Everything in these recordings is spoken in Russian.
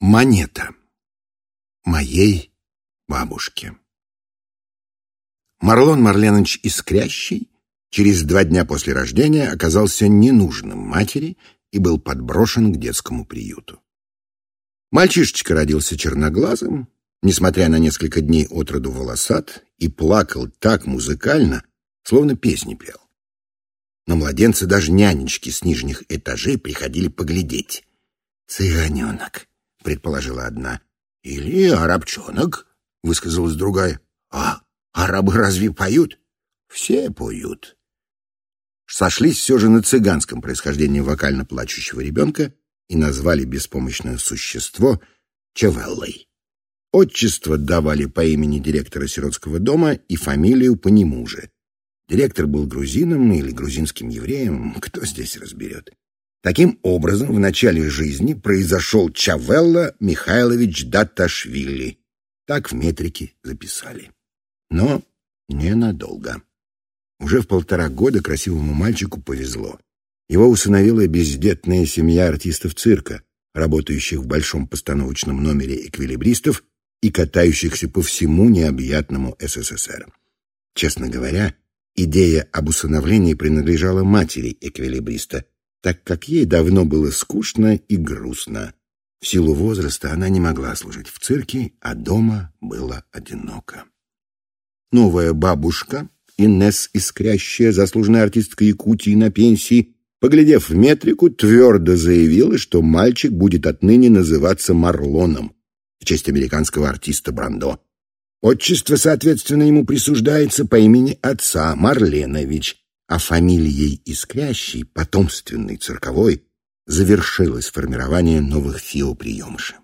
Монета. Моей бабушке. Марлон Марленович Искрящий через два дня после рождения оказался ненужным матери и был подброшен к детскому приюту. Мальчишечка родился черноглазым, несмотря на несколько дней от роду волосат, и плакал так музыкально, словно песни пел. На младенца даже нянечки с нижних этажей приходили поглядеть. «Цыганенок», предположила одна. «Или арабчонок», — высказалась другая. «А арабы разве поют?» «Все поют». Сошлись все же на цыганском происхождении вокально плачущего ребенка и назвали беспомощное существо Чевеллой. Отчество давали по имени директора сиротского дома и фамилию по нему же. Директор был грузином или грузинским евреем, кто здесь разберет. Таким образом, в начале жизни произошел Чавелла Михайлович Даташвили. Так в метрике записали. Но ненадолго. Уже в полтора года красивому мальчику повезло. Его усыновила бездетная семья артистов цирка, работающих в большом постановочном номере эквилибристов и катающихся по всему необъятному СССР. Честно говоря, идея об усыновлении принадлежала матери эквилибриста – так как ей давно было скучно и грустно. В силу возраста она не могла служить в цирке, а дома было одиноко. Новая бабушка, Инесс Искрящая, заслуженная артистка Якутии на пенсии, поглядев в метрику, твердо заявила, что мальчик будет отныне называться Марлоном в честь американского артиста Брандо. Отчество, соответственно, ему присуждается по имени отца Марленович, а фамилией Искрящей, потомственной цирковой, завершилось формирование новых фиоприемышей.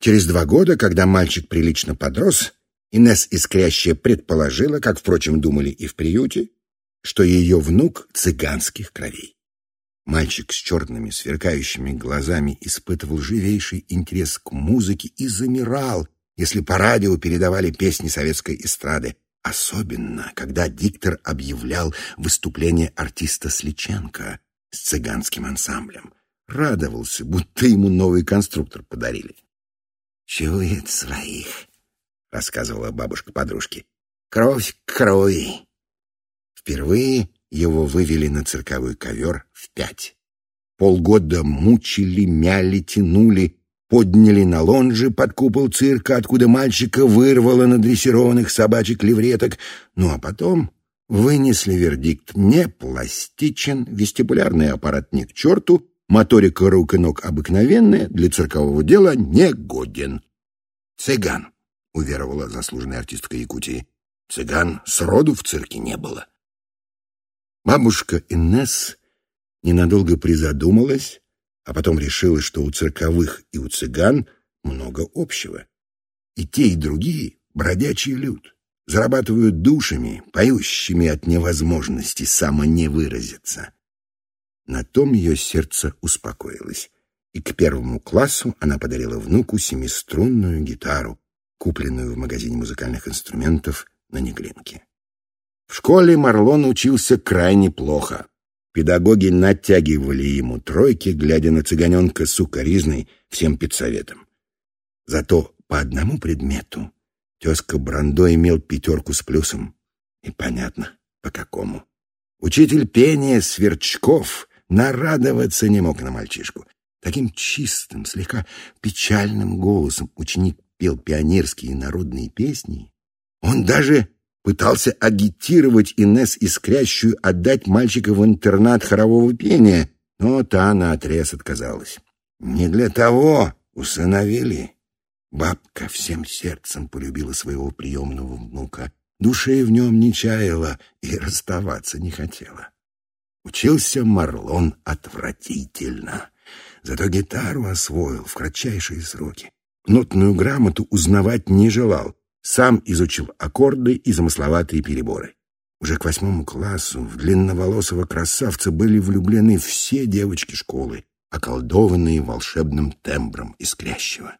Через два года, когда мальчик прилично подрос, Инесс Искрящая предположила, как, впрочем, думали и в приюте, что ее внук цыганских кровей. Мальчик с черными сверкающими глазами испытывал живейший интерес к музыке и замирал, если по радио передавали песни советской эстрады, Особенно, когда диктор объявлял выступление артиста Сличенко с цыганским ансамблем. Радовался, будто ему новый конструктор подарили. «Чует своих», — рассказывала бабушка подружки. «Кровь к крови». Впервые его вывели на цирковой ковер в пять. Полгода мучили, мяли, тянули, подняли на лонжи под купол цирка, откуда мальчика вырвало на дрессированных собачек-левреток, ну а потом вынесли вердикт «не пластичен», вестибулярный аппарат не к черту, моторика рук и ног обыкновенная, для циркового дела не годен. «Цыган», — уверовала заслуженная артистка Якутии, — «цыган сроду в цирке не было». Бабушка Инесс ненадолго призадумалась, а потом решила, что у цирковых и у цыган много общего. И те, и другие — бродячий люд, зарабатывают душами, поющими от невозможности самоневыразиться. На том ее сердце успокоилось, и к первому классу она подарила внуку семиструнную гитару, купленную в магазине музыкальных инструментов на Неглинке. В школе Марлон учился крайне плохо. Педагоги натягивали ему тройки, глядя на цыганенка сукоризной всем педсоветом. Зато по одному предмету тезка Брандо имел пятерку с плюсом. И понятно, по какому. Учитель пения Сверчков нарадоваться не мог на мальчишку. Таким чистым, слегка печальным голосом ученик пел пионерские народные песни. Он даже пытался агитировать Инес Искрящую отдать мальчика в интернат хорового пения, но та наотрез отказалась. Не для того усыновили. Бабка всем сердцем полюбила своего приемного внука, души в нем не чаяла и расставаться не хотела. Учился Марлон отвратительно, зато гитару освоил в кратчайшие сроки. Нотную грамоту узнавать не желал, сам изучил аккорды и замысловатые переборы. Уже к восьмому классу в длинноволосого красавца были влюблены все девочки школы, околдованные волшебным тембром искрящего.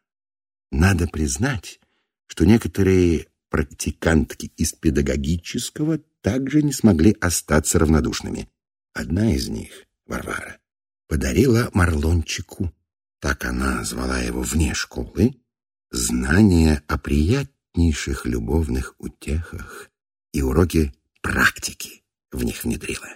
Надо признать, что некоторые практикантки из педагогического также не смогли остаться равнодушными. Одна из них, Варвара, подарила Марлончику так она звала его вне школы, знания о приятнейших любовных утехах и уроки практики в них внедрила.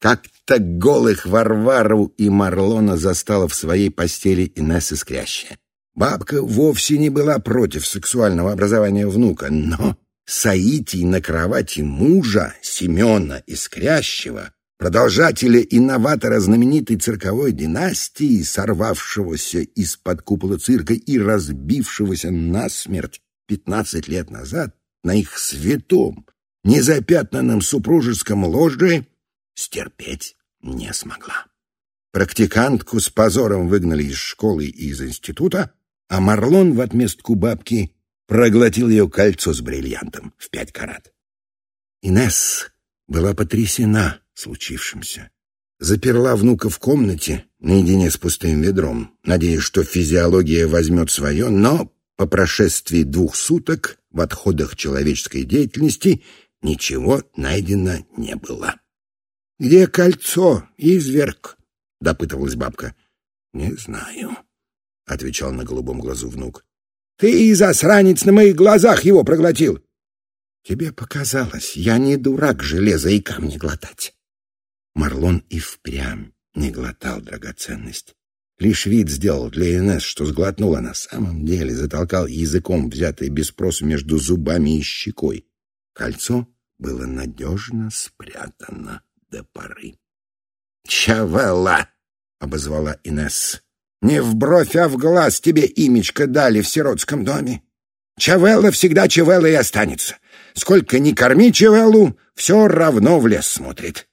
Как-то голых Варвару и Марлона застала в своей постели Инесса Скрящая. Бабка вовсе не была против сексуального образования внука, но Саитий на кровати мужа Семена Искрящего, продолжателя и новатора знаменитой цирковой династии, сорвавшегося из-под купола цирка и разбившегося насмерть пятнадцать лет назад на их святом, незапятнанном супружеском ложе, стерпеть не смогла. Практикантку с позором выгнали из школы и из института, а Марлон в отместку бабки проглотил ее кольцо с бриллиантом в пять карат. Инесс была потрясена случившимся. Заперла внука в комнате наедине с пустым ведром, надеясь, что физиология возьмет свое, но по прошествии двух суток в отходах человеческой деятельности ничего найдено не было. — Где кольцо, изверг? — допытывалась бабка. — Не знаю, — отвечал на голубом глазу внук. — Ты, засранец, на моих глазах его проглотил. — Тебе показалось, я не дурак железа и камни глотать. Марлон и впрямь не глотал драгоценность. Лишь вид сделал для Инесс, что сглотнула на самом деле, затолкал языком, взятый без спросу между зубами и щекой. Кольцо было надежно спрятано до поры. «Чавелла!» — обозвала Инесс. Не в бровь, а в глаз тебе имечко дали в сиротском доме. Чавелла всегда Чавелла и останется. Сколько ни корми Чавеллу, все равно в лес смотрит.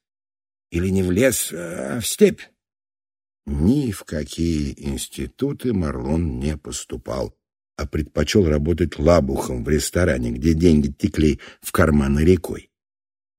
Или не в лес, а в степь. Ни в какие институты Марлон не поступал, а предпочел работать лабухом в ресторане, где деньги текли в карманы рекой.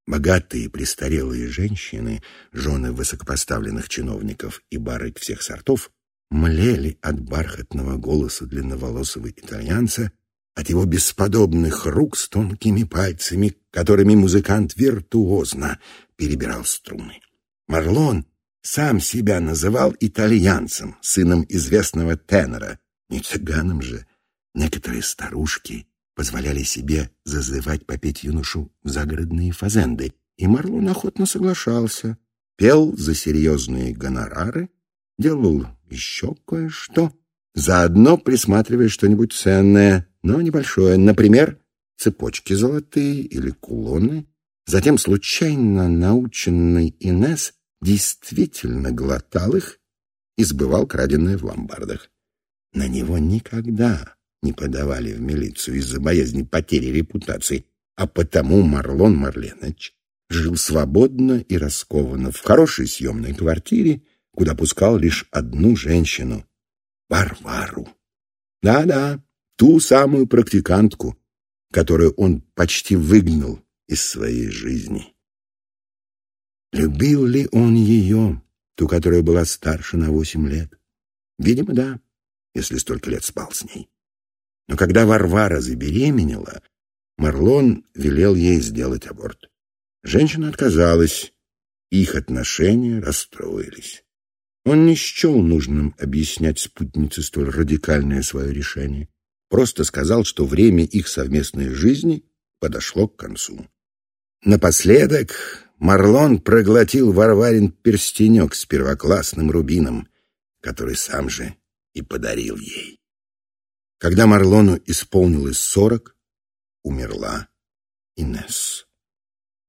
Богатые престарелые женщины, жены высокопоставленных чиновников и барыг всех сортов, млели от бархатного голоса длинноволосого итальянца, от его бесподобных рук с тонкими пальцами, которыми музыкант виртуозно перебирал струны. Марлон сам себя называл итальянцем, сыном известного тенора, не цыганом же. Некоторые старушки позволяли себе зазывать попеть юношу в загородные фазенды, и Марлон охотно соглашался, пел за серьезные гонорары, делал еще кое-что, заодно присматривая что-нибудь ценное, но небольшое, например, цепочки золотые или кулоны. Затем случайно наученный Инес действительно глотал их и сбывал краденое в ломбардах. На него никогда не подавали в милицию из-за боязни потери репутации, а потому Марлон Марленович жил свободно и раскованно в хорошей съемной квартире, куда пускал лишь одну женщину — Варвару. Да-да, ту самую практикантку, которую он почти выгнал из своей жизни. Любил ли он ее, ту, которая была старше на восемь лет? Видимо, да, если столько лет спал с ней. Но когда Варвара забеременела, Марлон велел ей сделать аборт. Женщина отказалась, их отношения расстроились. Он не счел нужным объяснять спутнице столь радикальное свое решение. Просто сказал, что время их совместной жизни подошло к концу. Напоследок Марлон проглотил Варварин перстенек с первоклассным рубином, который сам же и подарил ей. Когда Марлону исполнилось сорок, умерла Инесс.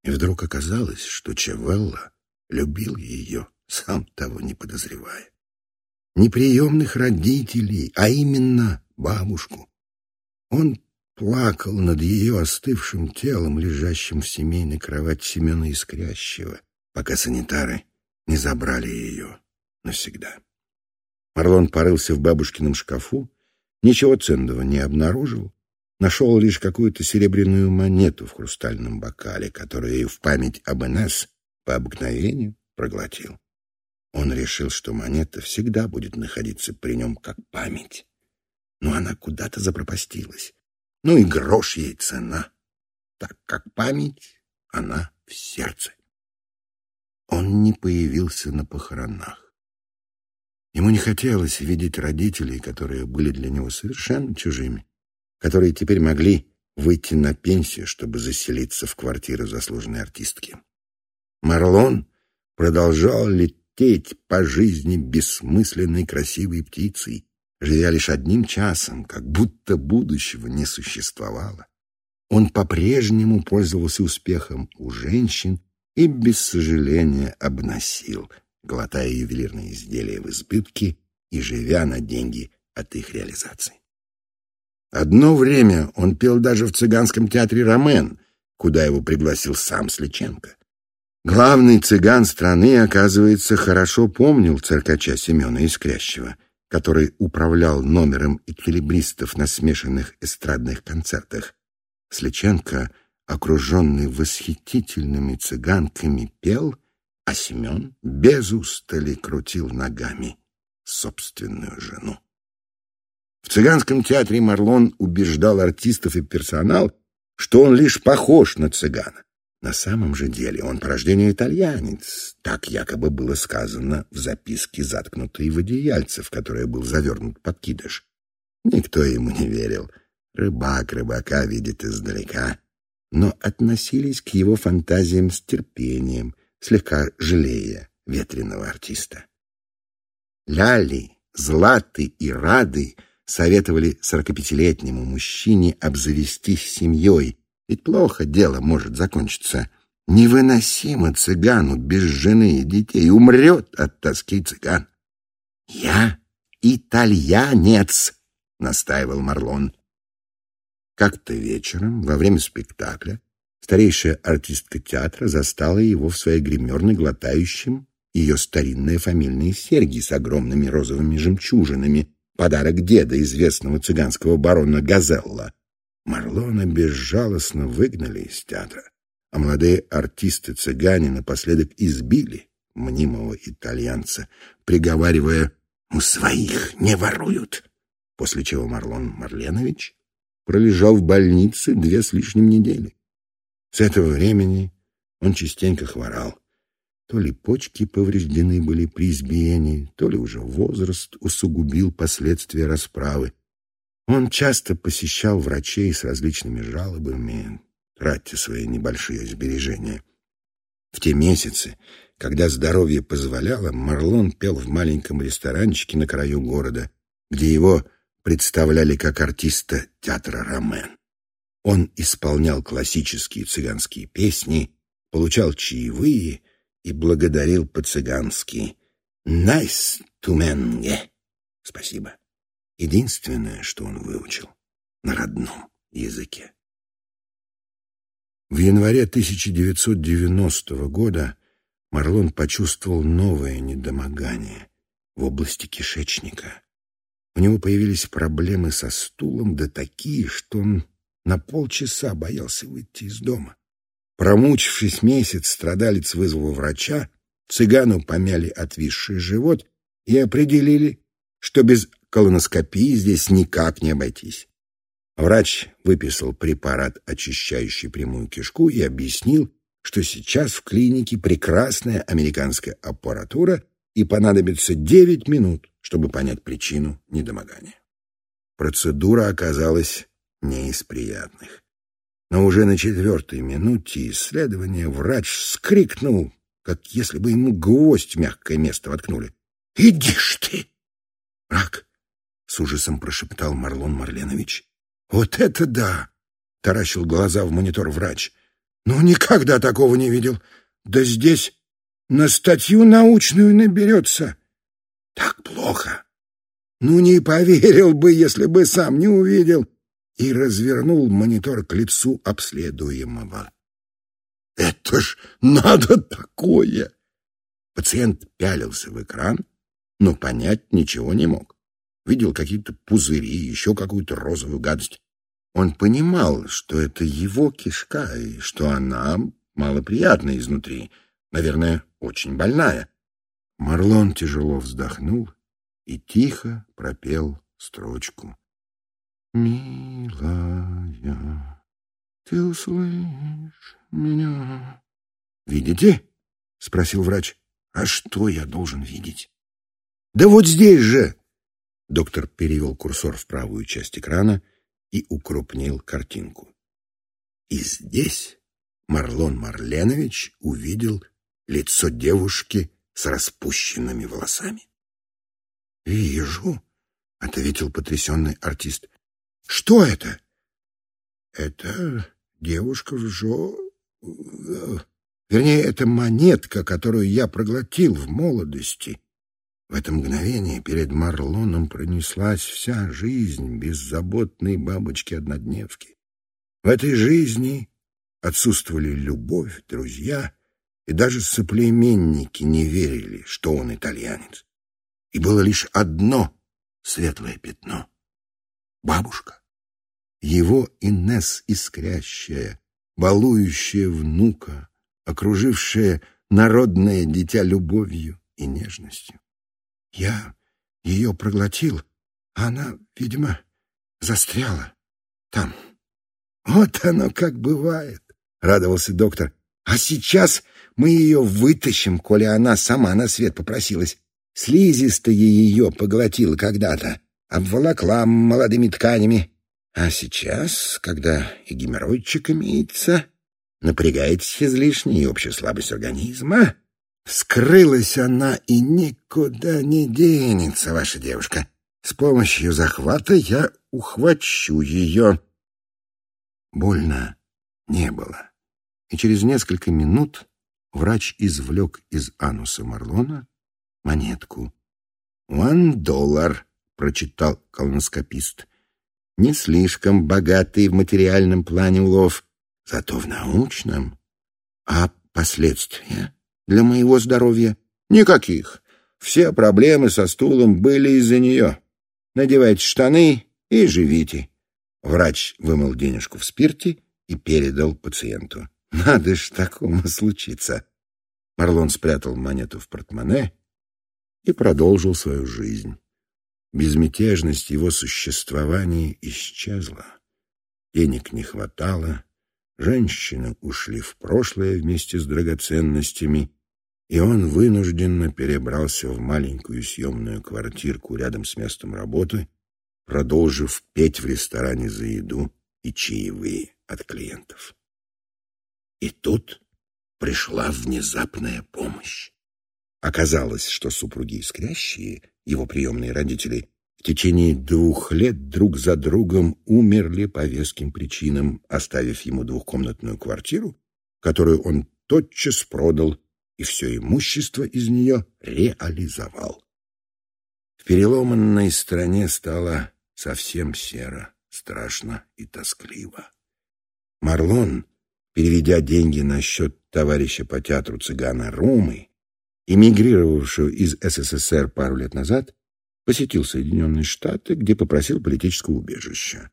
И вдруг оказалось, что Чевелла любил ее сам того не подозревая. Не приемных родителей, а именно бабушку. Он плакал над ее остывшим телом, лежащим в семейной кровати Семена Искрящего, пока санитары не забрали ее навсегда. Марлон порылся в бабушкином шкафу, ничего ценного не обнаружил, нашел лишь какую-то серебряную монету в хрустальном бокале, которую в память об Энесс по обыкновению проглотил. Он решил, что монета всегда будет находиться при нем как память. Но она куда-то запропастилась. Ну и грош ей цена, так как память она в сердце. Он не появился на похоронах. Ему не хотелось видеть родителей, которые были для него совершенно чужими, которые теперь могли выйти на пенсию, чтобы заселиться в квартиру заслуженной артистки. Марлон продолжал лететь по жизни бессмысленной красивой птицей, живя лишь одним часом, как будто будущего не существовало. Он по-прежнему пользовался успехом у женщин и без сожаления обносил, глотая ювелирные изделия в избытке и живя на деньги от их реализации. Одно время он пел даже в цыганском театре «Ромен», куда его пригласил сам Сличенко. Главный цыган страны, оказывается, хорошо помнил циркача Семена Искрящего, который управлял номером эквилибристов на смешанных эстрадных концертах. Сличенко — окруженный восхитительными цыганками, пел, а Семен без устали крутил ногами собственную жену. В цыганском театре Марлон убеждал артистов и персонал, что он лишь похож на цыгана. На самом же деле он по рождению итальянец, так якобы было сказано в записке, заткнутой в одеяльце, в которое был завернут подкидыш. Никто ему не верил. Рыбак рыбака видит издалека но относились к его фантазиям с терпением, слегка жалея ветреного артиста. Ляли, Златы и Рады советовали сорокапятилетнему мужчине обзавестись семьей, ведь плохо дело может закончиться. Невыносимо цыгану без жены и детей, умрет от тоски цыган. «Я итальянец», — настаивал Марлон. Как-то вечером, во время спектакля, старейшая артистка театра застала его в своей гримерной глотающим ее старинные фамильные серьги с огромными розовыми жемчужинами, подарок деда, известного цыганского барона Газелла. Марлона безжалостно выгнали из театра, а молодые артисты-цыгане напоследок избили мнимого итальянца, приговаривая «У своих не воруют», после чего Марлон Марленович пролежал в больнице две с лишним недели. С этого времени он частенько хворал. То ли почки повреждены были при избиении, то ли уже возраст усугубил последствия расправы. Он часто посещал врачей с различными жалобами, тратя свои небольшие сбережения. В те месяцы, когда здоровье позволяло, Марлон пел в маленьком ресторанчике на краю города, где его представляли как артиста театра «Ромен». Он исполнял классические цыганские песни, получал чаевые и благодарил по-цыгански «Наис туменге» — спасибо. Единственное, что он выучил на родном языке. В январе 1990 года Марлон почувствовал новое недомогание в области кишечника. У него появились проблемы со стулом, да такие, что он на полчаса боялся выйти из дома. Промучившись месяц, страдалец вызвал врача, цыгану помяли отвисший живот и определили, что без колоноскопии здесь никак не обойтись. Врач выписал препарат, очищающий прямую кишку, и объяснил, что сейчас в клинике прекрасная американская аппаратура и понадобится девять минут, чтобы понять причину недомогания. Процедура оказалась не из приятных. Но уже на четвертой минуте исследования врач вскрикнул, как если бы ему гвоздь в мягкое место воткнули. «Иди ж ты!» «Рак!» — с ужасом прошептал Марлон Марленович. «Вот это да!» — таращил глаза в монитор врач. «Ну, никогда такого не видел. Да здесь на статью научную наберется!» Так плохо. Ну, не поверил бы, если бы сам не увидел. И развернул монитор к лицу обследуемого. Это ж надо такое! Пациент пялился в экран, но понять ничего не мог. Видел какие-то пузыри, еще какую-то розовую гадость. Он понимал, что это его кишка, и что она малоприятная изнутри, наверное, очень больная. Марлон тяжело вздохнул и тихо пропел строчку. «Милая, ты услышь меня?» «Видите?» — спросил врач. «А что я должен видеть?» Да вот здесь же!» Доктор перевел курсор в правую часть экрана и укрупнил картинку. И здесь Марлон Марленович увидел лицо девушки с распущенными волосами. «Вижу», — ответил потрясенный артист. «Что это?» «Это девушка в жо... Вернее, это монетка, которую я проглотил в молодости». В это мгновение перед Марлоном пронеслась вся жизнь беззаботной бабочки-однодневки. В этой жизни отсутствовали любовь, друзья, и даже соплеменники не верили, что он итальянец. И было лишь одно светлое пятно — бабушка. Его Инесс искрящая, балующая внука, окружившая народное дитя любовью и нежностью. Я ее проглотил, а она, видимо, застряла там. Вот оно как бывает, — радовался доктор. А сейчас мы ее вытащим, коли она сама на свет попросилась. Слизистая ее поглотила когда-то, обволокла молодыми тканями. А сейчас, когда и геморройчик имеется, напрягаетесь излишне и общая слабость организма, Скрылась она и никуда не денется, ваша девушка. С помощью захвата я ухвачу ее. Больно не было. И через несколько минут врач извлек из ануса Марлона монетку. «One доллар», — прочитал колоноскопист. «Не слишком богатый в материальном плане улов, зато в научном. А последствия?» Для моего здоровья? Никаких. Все проблемы со стулом были из-за нее. Надевайте штаны и живите. Врач вымыл денежку в спирте и передал пациенту. Надо ж такому случиться. Марлон спрятал монету в портмоне и продолжил свою жизнь. Безмятежность его существования исчезла. Денег не хватало, женщины ушли в прошлое вместе с драгоценностями, и он вынужденно перебрался в маленькую съемную квартирку рядом с местом работы, продолжив петь в ресторане за еду и чаевые от клиентов. И тут пришла внезапная помощь. Оказалось, что супруги искрящие, его приемные родители, в течение двух лет друг за другом умерли по веским причинам, оставив ему двухкомнатную квартиру, которую он тотчас продал и все имущество из нее реализовал. В переломанной стране стало совсем серо, страшно и тоскливо. Марлон, переведя деньги на счет товарища по театру цыгана Ромы, эмигрировавшего из СССР пару лет назад, посетил Соединенные Штаты, где попросил политического убежища.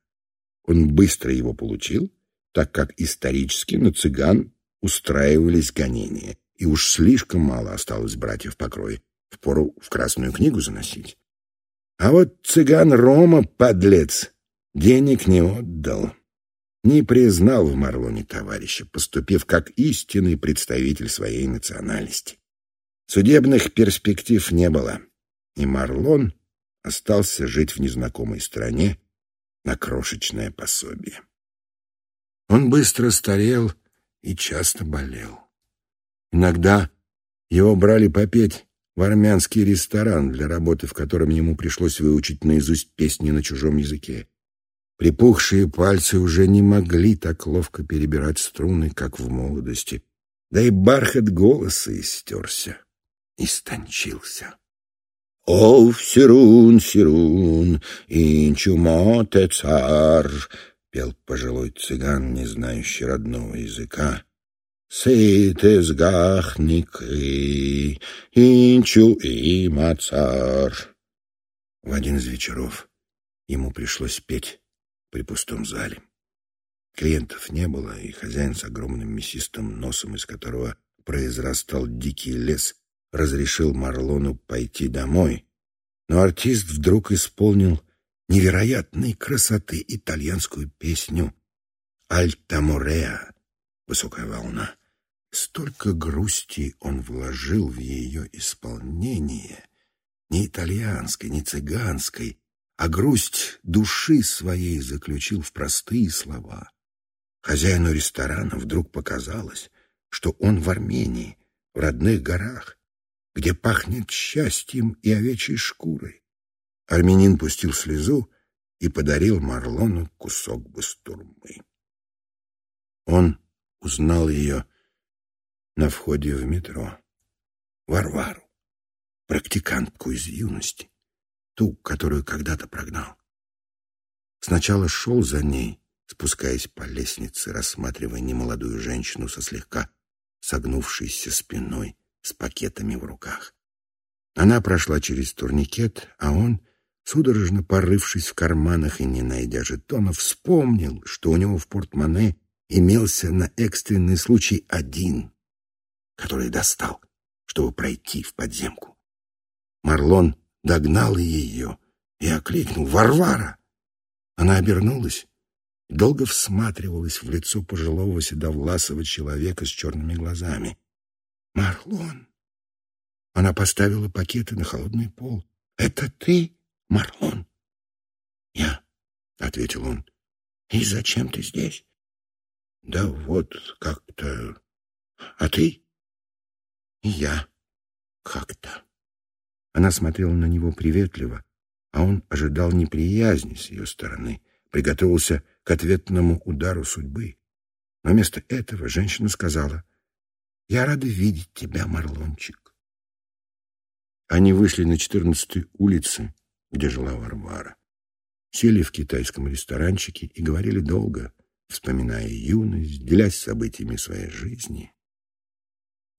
Он быстро его получил, так как исторически на цыган устраивались гонения, и уж слишком мало осталось братьев по крови. Впору в Красную книгу заносить. А вот цыган Рома, подлец, денег не отдал. Не признал в Марлоне товарища, поступив как истинный представитель своей национальности. Судебных перспектив не было, и Марлон остался жить в незнакомой стране на крошечное пособие. Он быстро старел и часто болел. Иногда его брали попеть в армянский ресторан, для работы в котором ему пришлось выучить наизусть песни на чужом языке. Припухшие пальцы уже не могли так ловко перебирать струны, как в молодости. Да и бархат голоса истерся, истончился. «О, Сирун, Сирун, инчумоте цар!» — пел пожилой цыган, не знающий родного языка. Сейтес гахники, инчу и мацар. В один из вечеров ему пришлось петь при пустом зале. Клиентов не было, и хозяин с огромным мясистым носом, из которого произрастал дикий лес, разрешил Марлону пойти домой. Но артист вдруг исполнил невероятной красоты итальянскую песню «Альтамореа» — «Высокая волна». Столько грусти он вложил в ее исполнение, не итальянской, не цыганской, а грусть души своей заключил в простые слова. Хозяину ресторана вдруг показалось, что он в Армении, в родных горах, где пахнет счастьем и овечьей шкурой. Армянин пустил слезу и подарил Марлону кусок бастурмы. Он узнал ее на входе в метро. Варвару, практикантку из юности, ту, которую когда-то прогнал. Сначала шел за ней, спускаясь по лестнице, рассматривая немолодую женщину со слегка согнувшейся спиной, с пакетами в руках. Она прошла через турникет, а он, судорожно порывшись в карманах и не найдя жетонов, вспомнил, что у него в портмоне имелся на экстренный случай один, который достал, чтобы пройти в подземку. Марлон догнал ее и окликнул «Варвара!». Она обернулась и долго всматривалась в лицо пожилого седовласого человека с черными глазами. «Марлон!» Она поставила пакеты на холодный пол. «Это ты, Марлон?» «Я», — ответил он. «И зачем ты здесь?» «Да вот как-то... А ты?» «И я как-то». Она смотрела на него приветливо, а он ожидал неприязни с ее стороны, приготовился к ответному удару судьбы. Но вместо этого женщина сказала, «Я рада видеть тебя, Марлончик». Они вышли на четырнадцатой улице, где жила Варвара. Сели в китайском ресторанчике и говорили долго, вспоминая юность, делясь событиями своей жизни.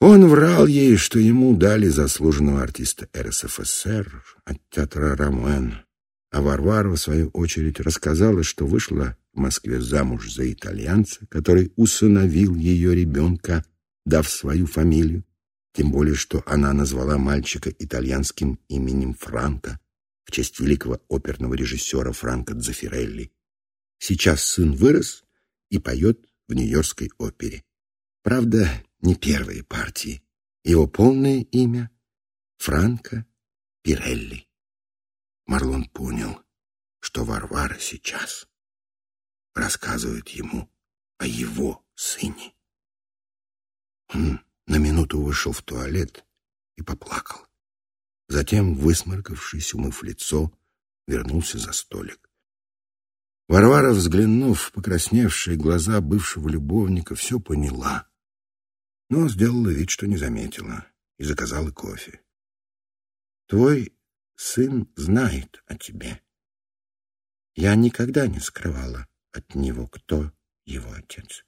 Он врал ей, что ему дали заслуженного артиста РСФСР от театра «Ромэн», а Варвара, в свою очередь, рассказала, что вышла в Москве замуж за итальянца, который усыновил ее ребенка, дав свою фамилию, тем более, что она назвала мальчика итальянским именем Франко в честь великого оперного режиссера Франко Дзефирелли. Сейчас сын вырос и поет в Нью-Йоркской опере. Правда, не первой партии. Его полное имя — Франко Пирелли. Марлон понял, что Варвара сейчас рассказывает ему о его сыне. Он на минуту вышел в туалет и поплакал. Затем, высморкавшись, умыв лицо, вернулся за столик. Варвара, взглянув в покрасневшие глаза бывшего любовника, все поняла — но сделала вид, что не заметила, и заказала кофе. «Твой сын знает о тебе. Я никогда не скрывала от него, кто его отец.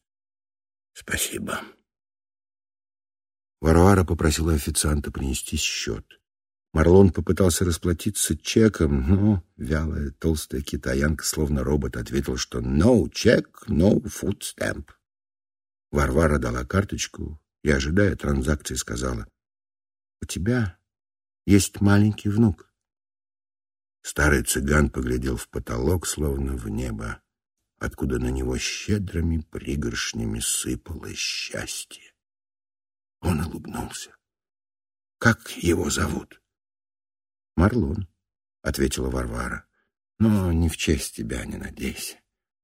Спасибо». Варвара попросила официанта принести счет. Марлон попытался расплатиться чеком, но вялая толстая китаянка, словно робот, ответила, что «no check, no food stamp». Варвара дала карточку, и, ожидая транзакции, сказала, «У тебя есть маленький внук». Старый цыган поглядел в потолок, словно в небо, откуда на него щедрыми пригоршнями сыпало счастье. Он улыбнулся. «Как его зовут?» «Марлон», — ответила Варвара. «Но не в честь тебя, не надейся.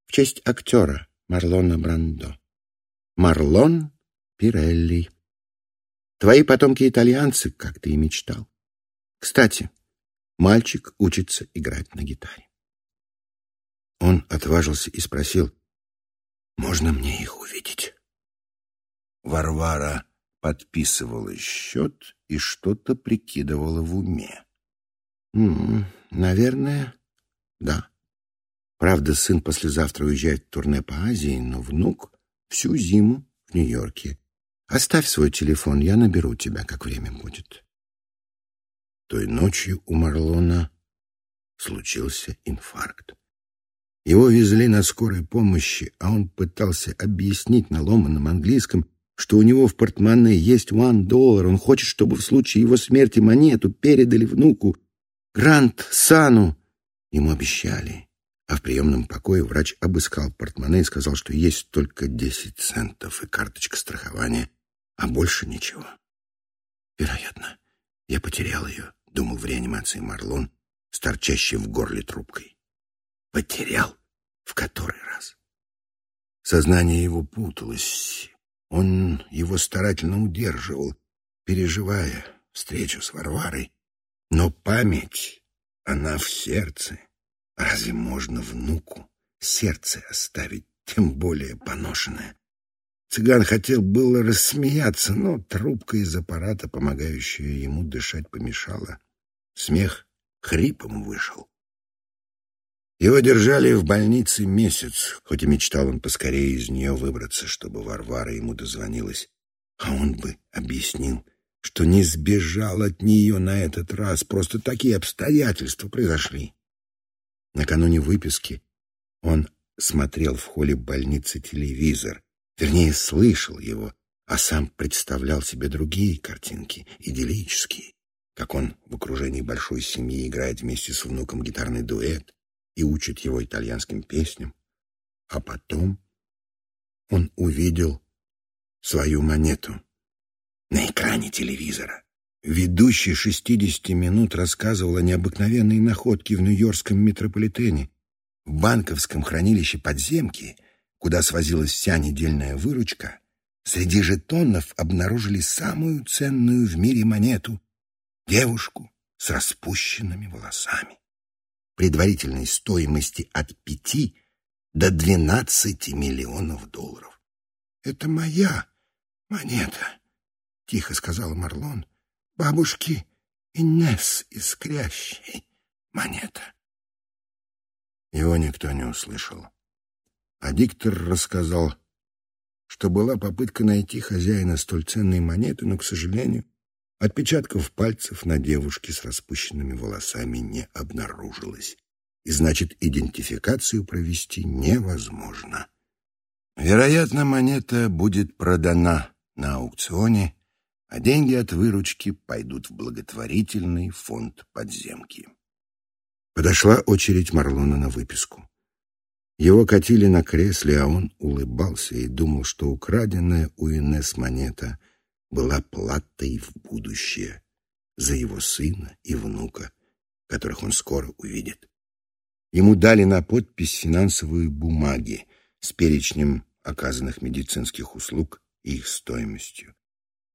В честь актера Марлона Брандо. Марлон Пирелли. Твои потомки итальянцы, как ты и мечтал. Кстати, мальчик учится играть на гитаре. Он отважился и спросил, «Можно мне их увидеть?» Варвара подписывала счет и что-то прикидывала в уме. «М -м, «Наверное, да. Правда, сын послезавтра уезжает в турне по Азии, но внук всю зиму в Нью-Йорке. Оставь свой телефон, я наберу тебя, как время будет. Той ночью у Марлона случился инфаркт. Его везли на скорой помощи, а он пытался объяснить на ломаном английском, что у него в портмоне есть one доллар. Он хочет, чтобы в случае его смерти монету передали внуку. Грант Сану. Ему обещали. А в приемном покое врач обыскал портмоне и сказал, что есть только десять центов и карточка страхования — а больше ничего. Вероятно, я потерял ее думал в реанимации Марлон, с торчащей в горле трубкой. Потерял в который раз. Сознание его путалось. Он его старательно удерживал, переживая встречу с Варварой. Но память, она в сердце. Разве можно внуку сердце оставить, тем более поношенное? Цыган хотел было рассмеяться, но трубка из аппарата, помогающая ему дышать, помешала. Смех хрипом вышел. Его держали в больнице месяц, хоть и мечтал он поскорее из нее выбраться, чтобы Варвара ему дозвонилась. А он бы объяснил, что не сбежал от нее на этот раз, просто такие обстоятельства произошли. Накануне выписки он смотрел в холле больницы телевизор, вернее, слышал его, а сам представлял себе другие картинки, идиллические, как он в окружении большой семьи играет вместе с внуком гитарный дуэт и учит его итальянским песням. А потом он увидел свою монету на экране телевизора. Ведущий 60 минут рассказывал о необыкновенной находке в Нью-Йоркском метрополитене. В банковском хранилище подземки, куда свозилась вся недельная выручка, среди жетонов обнаружили самую ценную в мире монету — девушку с распущенными волосами. Предварительной стоимости от пяти до двенадцати миллионов долларов. «Это моя монета», — тихо сказала Марлон бабушки Инесс искрящей монета. Его никто не услышал. А диктор рассказал, что была попытка найти хозяина столь ценной монеты, но, к сожалению, отпечатков пальцев на девушке с распущенными волосами не обнаружилось, и значит, идентификацию провести невозможно. Вероятно, монета будет продана на аукционе а деньги от выручки пойдут в благотворительный фонд подземки. Подошла очередь Марлона на выписку. Его катили на кресле, а он улыбался и думал, что украденная у Инесс монета была платой в будущее за его сына и внука, которых он скоро увидит. Ему дали на подпись финансовые бумаги с перечнем оказанных медицинских услуг и их стоимостью.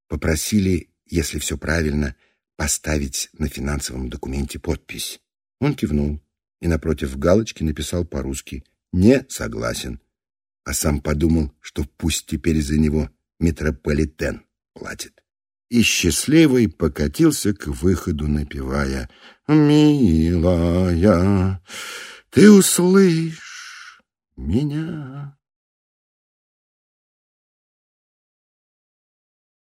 Попросили, если все правильно, поставить на финансовом документе подпись. Он кивнул и напротив галочки написал по-русски «Не согласен», а сам подумал, что пусть теперь за него метрополитен платит. И счастливый покатился к выходу, напевая «Милая, ты услышь меня».